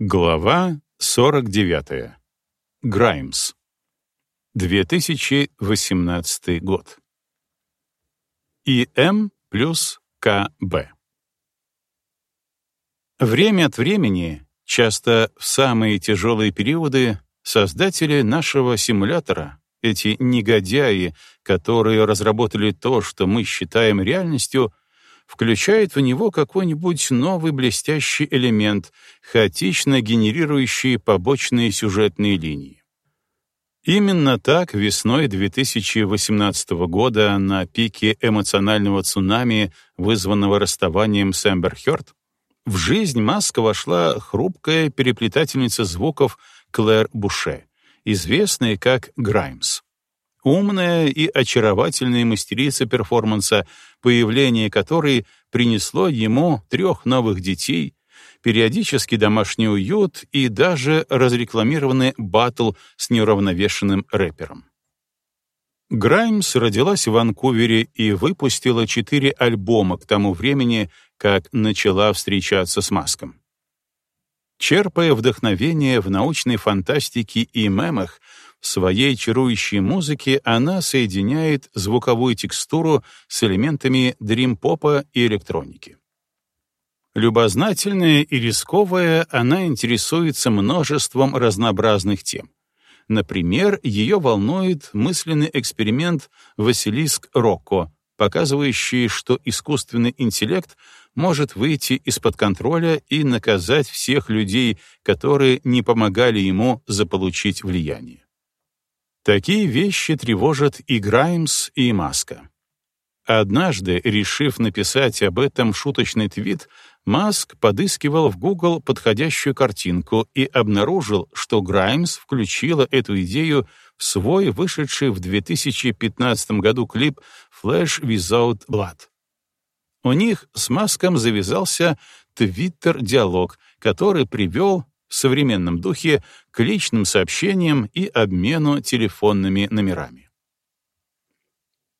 Глава 49. Граймс. 2018 год. ИМ плюс КБ. Время от времени, часто в самые тяжелые периоды, создатели нашего симулятора, эти негодяи, которые разработали то, что мы считаем реальностью, включает в него какой-нибудь новый блестящий элемент, хаотично генерирующий побочные сюжетные линии. Именно так весной 2018 года на пике эмоционального цунами, вызванного расставанием с Эмбер Хёрд, в жизнь Маска вошла хрупкая переплетательница звуков Клэр Буше, известная как Граймс. Умная и очаровательная мастерица перформанса, появление которой принесло ему трех новых детей, периодически домашний уют и даже разрекламированный батл с неуравновешенным рэпером. Граймс родилась в Ванкувере и выпустила четыре альбома к тому времени, как начала встречаться с Маском. Черпая вдохновение в научной фантастике и мемах, в своей чарующей музыке она соединяет звуковую текстуру с элементами дрим-попа и электроники. Любознательная и рисковая, она интересуется множеством разнообразных тем. Например, ее волнует мысленный эксперимент «Василиск Рокко», показывающий, что искусственный интеллект может выйти из-под контроля и наказать всех людей, которые не помогали ему заполучить влияние. Такие вещи тревожат и Граймс, и Маска. Однажды, решив написать об этом шуточный твит, Маск подыскивал в Google подходящую картинку и обнаружил, что Граймс включила эту идею свой вышедший в 2015 году клип «Flash Without Blood». У них с Маском завязался твиттер-диалог, который привел в современном духе к личным сообщениям и обмену телефонными номерами.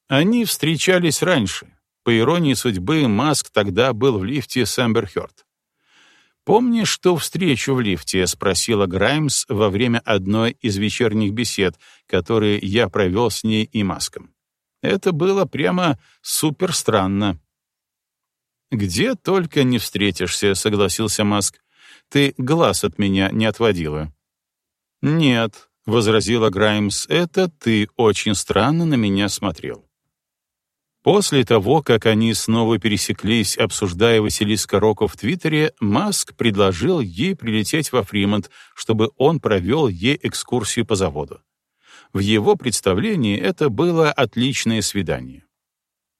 Они встречались раньше. По иронии судьбы, Маск тогда был в лифте с Эмбер. «Помнишь ту встречу в лифте?» — спросила Граймс во время одной из вечерних бесед, которые я провел с ней и Маском. Это было прямо супер странно. «Где только не встретишься», — согласился Маск ты глаз от меня не отводила». «Нет», — возразила Граймс, — «это ты очень странно на меня смотрел». После того, как они снова пересеклись, обсуждая Василиска Рока в Твиттере, Маск предложил ей прилететь во Фримонт, чтобы он провел ей экскурсию по заводу. В его представлении это было отличное свидание.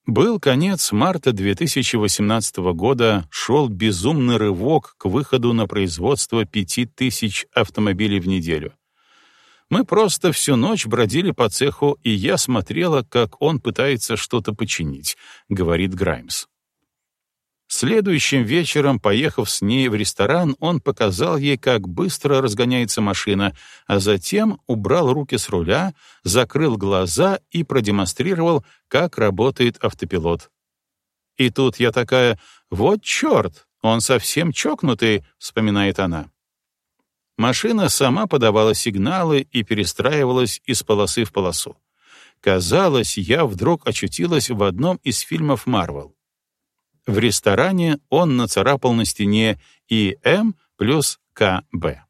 Был конец марта 2018 года, шел безумный рывок к выходу на производство 5000 автомобилей в неделю. Мы просто всю ночь бродили по цеху, и я смотрела, как он пытается что-то починить, говорит Граймс. Следующим вечером, поехав с ней в ресторан, он показал ей, как быстро разгоняется машина, а затем убрал руки с руля, закрыл глаза и продемонстрировал, как работает автопилот. И тут я такая «Вот черт, он совсем чокнутый», — вспоминает она. Машина сама подавала сигналы и перестраивалась из полосы в полосу. Казалось, я вдруг очутилась в одном из фильмов Марвел. В ресторане он нацарапал на стене ИМ плюс КБ.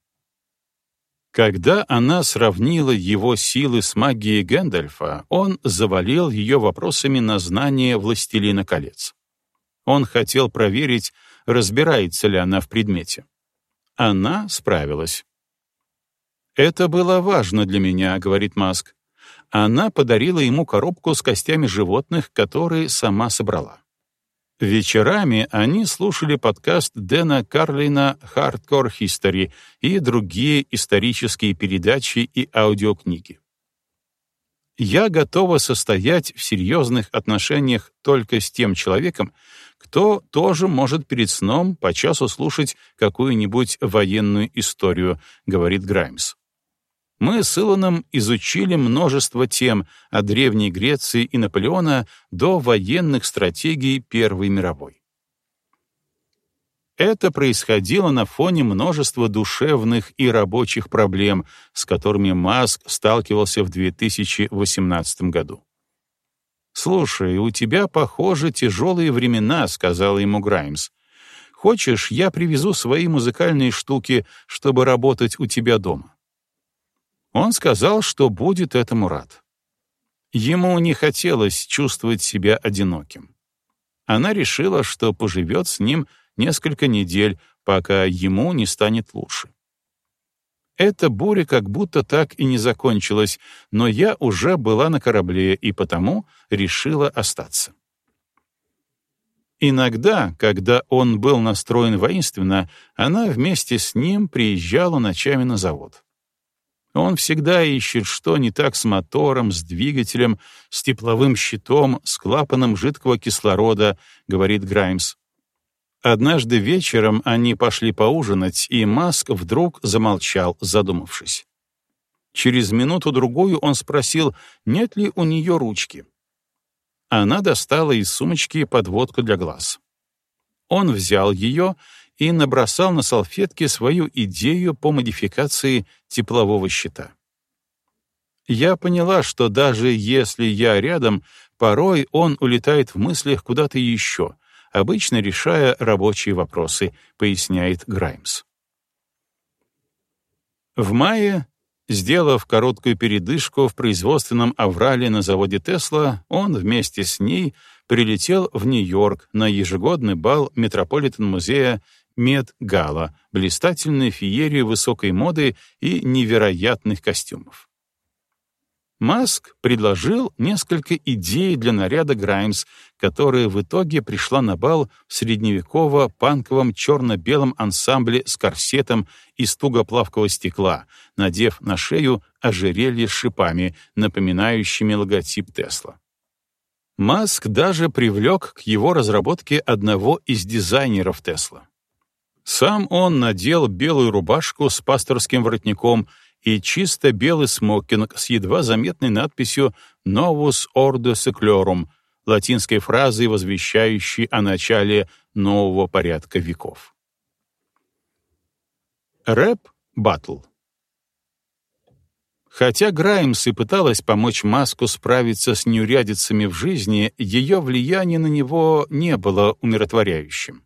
Когда она сравнила его силы с магией Гэндальфа, он завалил ее вопросами на знание «Властелина колец». Он хотел проверить, разбирается ли она в предмете. Она справилась. «Это было важно для меня», — говорит Маск. Она подарила ему коробку с костями животных, которые сама собрала. Вечерами они слушали подкаст Дэна Карлина «Hardcore History» и другие исторические передачи и аудиокниги. Я готова состоять в серьезных отношениях только с тем человеком, кто тоже может перед сном по часу слушать какую-нибудь военную историю, говорит Граймс. Мы с Илоном изучили множество тем от Древней Греции и Наполеона до военных стратегий Первой мировой. Это происходило на фоне множества душевных и рабочих проблем, с которыми Маск сталкивался в 2018 году. «Слушай, у тебя, похоже, тяжелые времена», — сказал ему Граймс. «Хочешь, я привезу свои музыкальные штуки, чтобы работать у тебя дома?» Он сказал, что будет этому рад. Ему не хотелось чувствовать себя одиноким. Она решила, что поживет с ним несколько недель, пока ему не станет лучше. Эта буря как будто так и не закончилась, но я уже была на корабле и потому решила остаться. Иногда, когда он был настроен воинственно, она вместе с ним приезжала ночами на завод. Он всегда ищет, что не так с мотором, с двигателем, с тепловым щитом, с клапаном жидкого кислорода, говорит Граймс. Однажды вечером они пошли поужинать, и Маск вдруг замолчал, задумавшись. Через минуту-другую он спросил, нет ли у нее ручки. Она достала из сумочки подводку для глаз. Он взял ее и набросал на салфетке свою идею по модификации теплового щита. Я поняла, что даже если я рядом, порой он улетает в мыслях куда-то еще — обычно решая рабочие вопросы, поясняет Граймс. В мае, сделав короткую передышку в производственном аврале на заводе Тесла, он вместе с ней прилетел в Нью-Йорк на ежегодный бал Метрополитен-музея Met Gala, блистательной феерии высокой моды и невероятных костюмов. Маск предложил несколько идей для наряда Граймс, которая в итоге пришла на бал в средневеково-панковом черно-белом ансамбле с корсетом из тугоплавкого стекла, надев на шею ожерелье с шипами, напоминающими логотип Тесла. Маск даже привлек к его разработке одного из дизайнеров Тесла. Сам он надел белую рубашку с пасторским воротником и чисто белый смокинг с едва заметной надписью «Novus Ordo Seclorum», латинской фразой, возвещающей о начале нового порядка веков. Рэп-баттл Хотя Граймс и пыталась помочь Маску справиться с неурядицами в жизни, ее влияние на него не было умиротворяющим.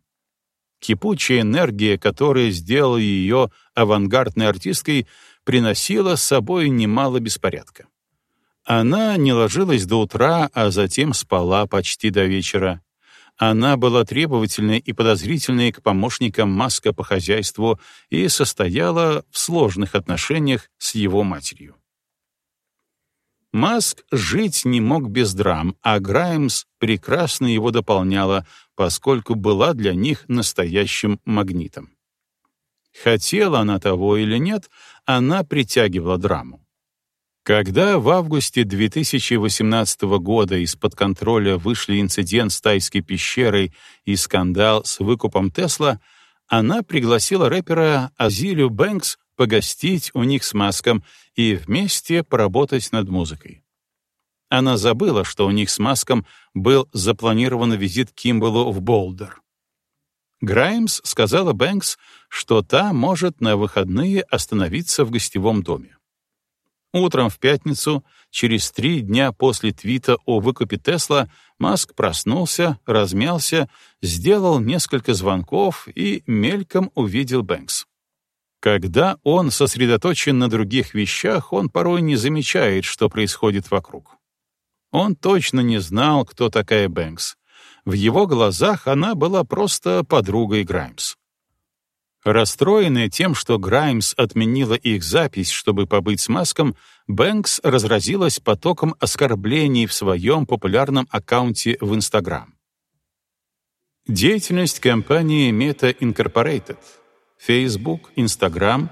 Кипучая энергия, которая сделала ее авангардной артисткой, приносила с собой немало беспорядка. Она не ложилась до утра, а затем спала почти до вечера. Она была требовательной и подозрительной к помощникам Маска по хозяйству и состояла в сложных отношениях с его матерью. Маск жить не мог без драм, а Граймс прекрасно его дополняла, поскольку была для них настоящим магнитом. Хотела она того или нет, она притягивала драму. Когда в августе 2018 года из-под контроля вышли инцидент с тайской пещерой и скандал с выкупом Тесла, она пригласила рэпера Азилию Бэнкс погостить у них с Маском и вместе поработать над музыкой. Она забыла, что у них с Маском был запланирован визит Кимбалу в Болдер. Граймс сказала Бэнкс, что та может на выходные остановиться в гостевом доме. Утром в пятницу, через три дня после твита о выкупе Тесла, Маск проснулся, размялся, сделал несколько звонков и мельком увидел Бэнкс. Когда он сосредоточен на других вещах, он порой не замечает, что происходит вокруг. Он точно не знал, кто такая Бэнкс, в его глазах она была просто подругой Граймс. Расстроенная тем, что Граймс отменила их запись, чтобы побыть с Маском, Бэнкс разразилась потоком оскорблений в своем популярном аккаунте в Инстаграм. Деятельность компании Meta Incorporated, Facebook, Instagram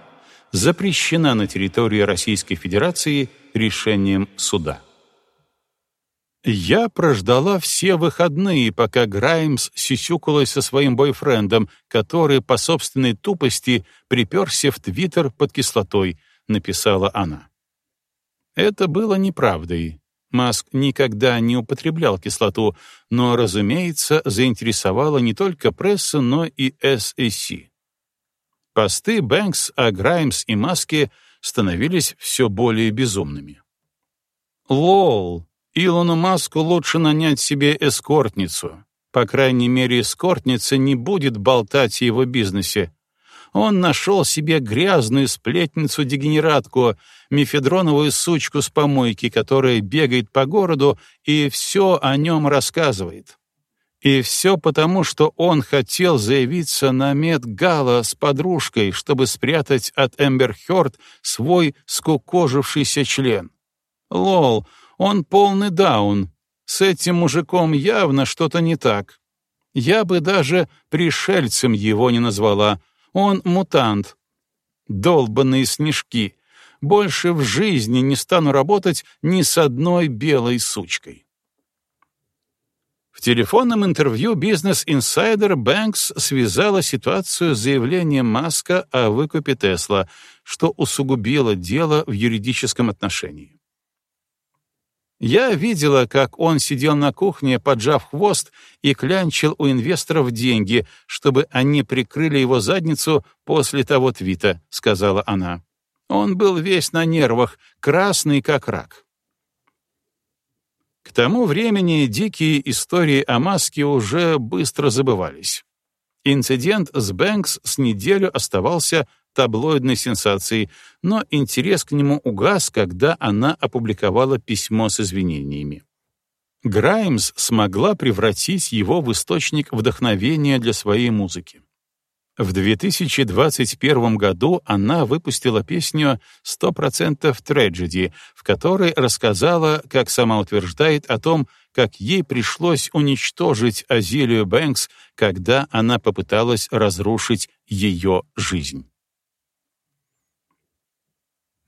запрещена на территории Российской Федерации решением суда. Я прождала все выходные, пока Граймс сисюкалась со своим бойфрендом, который по собственной тупости приперся в Твиттер под кислотой, написала она. Это было неправдой, Маск никогда не употреблял кислоту, но, разумеется, заинтересовала не только пресса, но и SEC. Посты Бэнкс о Граймс и Маске становились все более безумными. «Лол, Илону Маску лучше нанять себе эскортницу. По крайней мере, эскортница не будет болтать о его бизнесе, он нашел себе грязную сплетницу-дегенератку, мефедроновую сучку с помойки, которая бегает по городу и все о нем рассказывает. И все потому, что он хотел заявиться на Мед-Гала с подружкой, чтобы спрятать от Эмбер Хёрд свой скукожившийся член. Лол, он полный даун. С этим мужиком явно что-то не так. Я бы даже пришельцем его не назвала, он мутант. Долбанные снежки. Больше в жизни не стану работать ни с одной белой сучкой. В телефонном интервью Business Insider Banks связала ситуацию с заявлением Маска о выкупе Тесла, что усугубило дело в юридическом отношении. Я видела, как он сидел на кухне, поджав хвост, и клянчил у инвесторов деньги, чтобы они прикрыли его задницу после того твита, — сказала она. Он был весь на нервах, красный как рак. К тому времени дикие истории о маске уже быстро забывались. Инцидент с Бэнкс с неделю оставался таблоидной сенсацией, но интерес к нему угас, когда она опубликовала письмо с извинениями. Граймс смогла превратить его в источник вдохновения для своей музыки. В 2021 году она выпустила песню «100% Tragedy», в которой рассказала, как сама утверждает, о том, как ей пришлось уничтожить Азилию Бэнкс, когда она попыталась разрушить ее жизнь.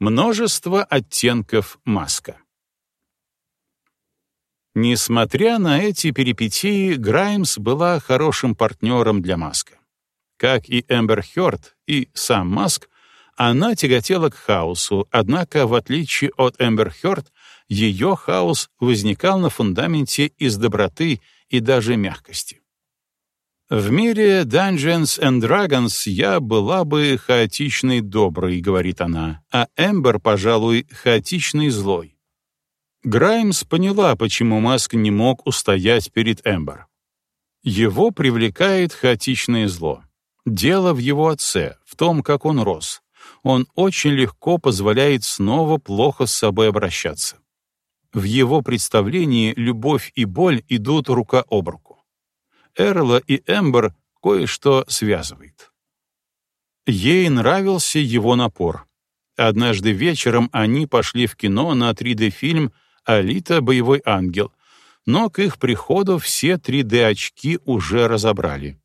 Множество оттенков маска. Несмотря на эти перипетии, Граймс была хорошим партнером для Маска. Как и Эмбер Хёрд и сам Маск, она тяготела к хаосу, однако, в отличие от Эмбер Хёрд, ее хаос возникал на фундаменте из доброты и даже мягкости. В мире Dungeons and Dragons я была бы хаотичной доброй, говорит она, а Эмбер, пожалуй, хаотичный злой. Граймс поняла, почему Маск не мог устоять перед Эмбер. Его привлекает хаотичное зло. Дело в его отце, в том, как он рос. Он очень легко позволяет снова плохо с собой обращаться. В его представлении любовь и боль идут рука об руку. Эрла и Эмбер кое-что связывает. Ей нравился его напор. Однажды вечером они пошли в кино на 3D-фильм «Алита. Боевой ангел», но к их приходу все 3D-очки уже разобрали.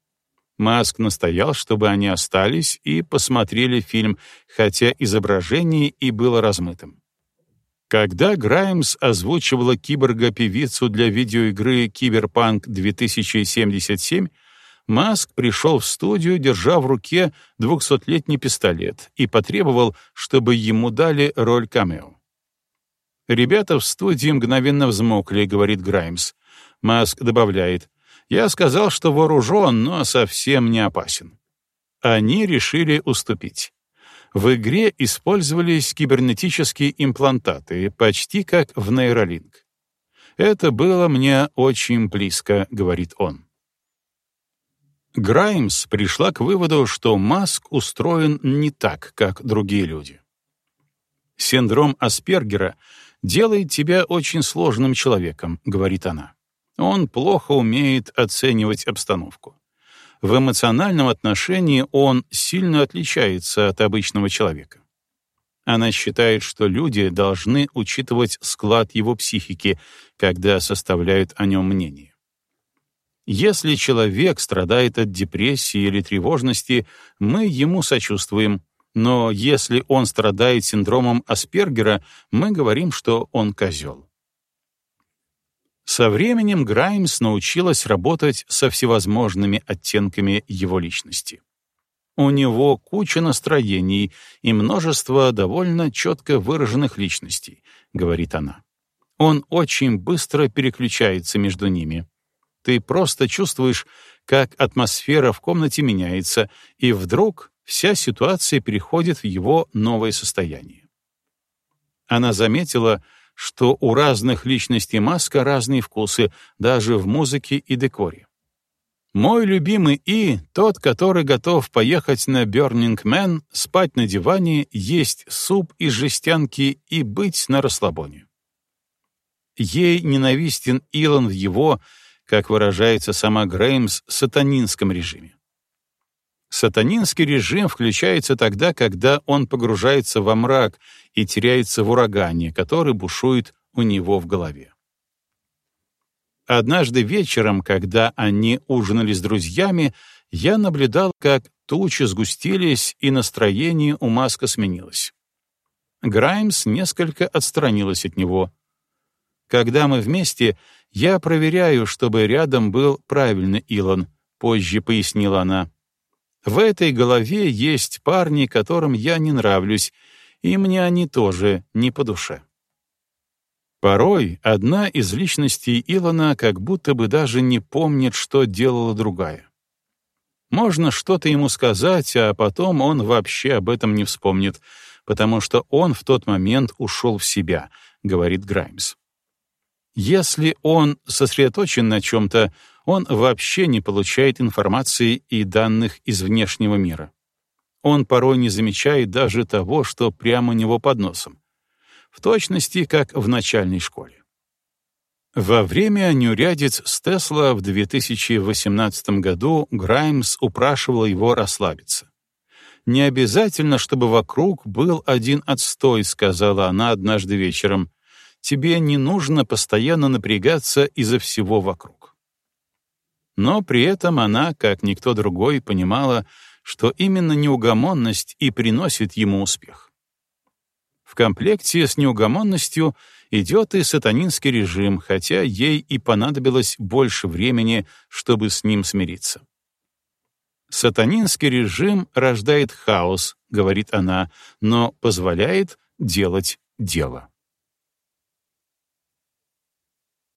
Маск настоял, чтобы они остались и посмотрели фильм, хотя изображение и было размытым. Когда Граймс озвучивала киборга-певицу для видеоигры «Киберпанк 2077», Маск пришел в студию, держа в руке двухсотлетний пистолет, и потребовал, чтобы ему дали роль камео. «Ребята в студии мгновенно взмокли», — говорит Граймс. Маск добавляет, «Я сказал, что вооружен, но совсем не опасен». Они решили уступить. В игре использовались кибернетические имплантаты, почти как в нейролинк. «Это было мне очень близко», — говорит он. Граймс пришла к выводу, что Маск устроен не так, как другие люди. «Синдром Аспергера делает тебя очень сложным человеком», — говорит она. «Он плохо умеет оценивать обстановку в эмоциональном отношении он сильно отличается от обычного человека. Она считает, что люди должны учитывать склад его психики, когда составляют о нем мнение. Если человек страдает от депрессии или тревожности, мы ему сочувствуем, но если он страдает синдромом Аспергера, мы говорим, что он козел. Со временем Граймс научилась работать со всевозможными оттенками его личности. У него куча настроений и множество довольно четко выраженных личностей, говорит она. Он очень быстро переключается между ними. Ты просто чувствуешь, как атмосфера в комнате меняется, и вдруг вся ситуация переходит в его новое состояние. Она заметила, что у разных личностей Маска разные вкусы, даже в музыке и декоре. Мой любимый И — тот, который готов поехать на Burning Man, спать на диване, есть суп из жестянки и быть на расслабоне. Ей ненавистен Илон в его, как выражается сама Греймс, сатанинском режиме. Сатанинский режим включается тогда, когда он погружается во мрак и теряется в урагане, который бушует у него в голове. Однажды вечером, когда они ужинали с друзьями, я наблюдал, как тучи сгустились, и настроение у Маска сменилось. Граймс несколько отстранилась от него. Когда мы вместе, я проверяю, чтобы рядом был правильный Илон, позже пояснила она. В этой голове есть парни, которым я не нравлюсь, и мне они тоже не по душе. Порой одна из личностей Илона как будто бы даже не помнит, что делала другая. Можно что-то ему сказать, а потом он вообще об этом не вспомнит, потому что он в тот момент ушел в себя, говорит Граймс. Если он сосредоточен на чем-то, он вообще не получает информации и данных из внешнего мира. Он порой не замечает даже того, что прямо у него под носом в точности как в начальной школе. Во время нюрядец с Тесла в 2018 году Граймс упрашивал его расслабиться. «Не обязательно, чтобы вокруг был один отстой», — сказала она однажды вечером. «Тебе не нужно постоянно напрягаться из-за всего вокруг». Но при этом она, как никто другой, понимала, что именно неугомонность и приносит ему успех. В комплекте с неугомонностью идет и сатанинский режим, хотя ей и понадобилось больше времени, чтобы с ним смириться. «Сатанинский режим рождает хаос», — говорит она, но позволяет делать дело.